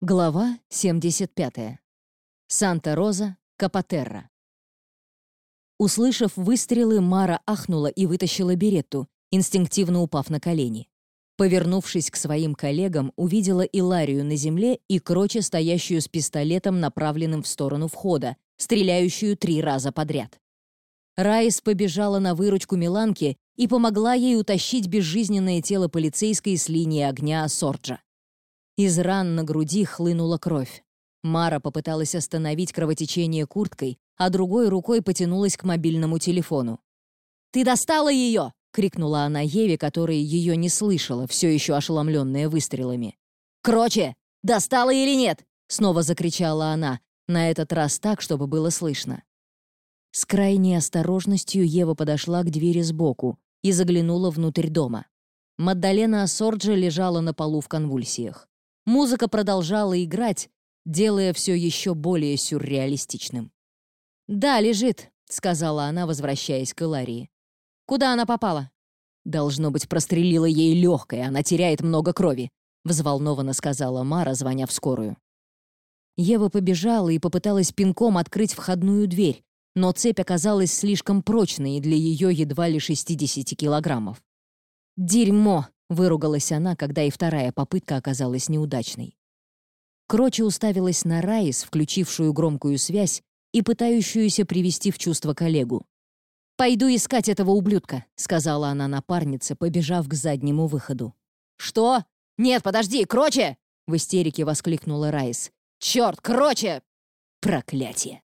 Глава 75. Санта-Роза, Капотерра. Услышав выстрелы, Мара ахнула и вытащила беретту, инстинктивно упав на колени. Повернувшись к своим коллегам, увидела Иларию на земле и Кроче, стоящую с пистолетом, направленным в сторону входа, стреляющую три раза подряд. Райс побежала на выручку Миланки и помогла ей утащить безжизненное тело полицейской с линии огня Сорджа. Из ран на груди хлынула кровь. Мара попыталась остановить кровотечение курткой, а другой рукой потянулась к мобильному телефону. «Ты достала ее!» — крикнула она Еве, которая ее не слышала, все еще ошеломленная выстрелами. «Кроче! Достала или нет?» — снова закричала она, на этот раз так, чтобы было слышно. С крайней осторожностью Ева подошла к двери сбоку и заглянула внутрь дома. Маддалена Ассорджа лежала на полу в конвульсиях. Музыка продолжала играть, делая все еще более сюрреалистичным. «Да, лежит», — сказала она, возвращаясь к Иларии. «Куда она попала?» «Должно быть, прострелила ей легкое, она теряет много крови», — взволнованно сказала Мара, звоня в скорую. Ева побежала и попыталась пинком открыть входную дверь, но цепь оказалась слишком прочной для ее едва ли 60 килограммов. «Дерьмо!» Выругалась она, когда и вторая попытка оказалась неудачной. Кроче уставилась на Раис, включившую громкую связь и пытающуюся привести в чувство коллегу. «Пойду искать этого ублюдка», — сказала она напарнице, побежав к заднему выходу. «Что? Нет, подожди, Кроче!» — в истерике воскликнула Райс. «Черт, Кроче!» «Проклятие!»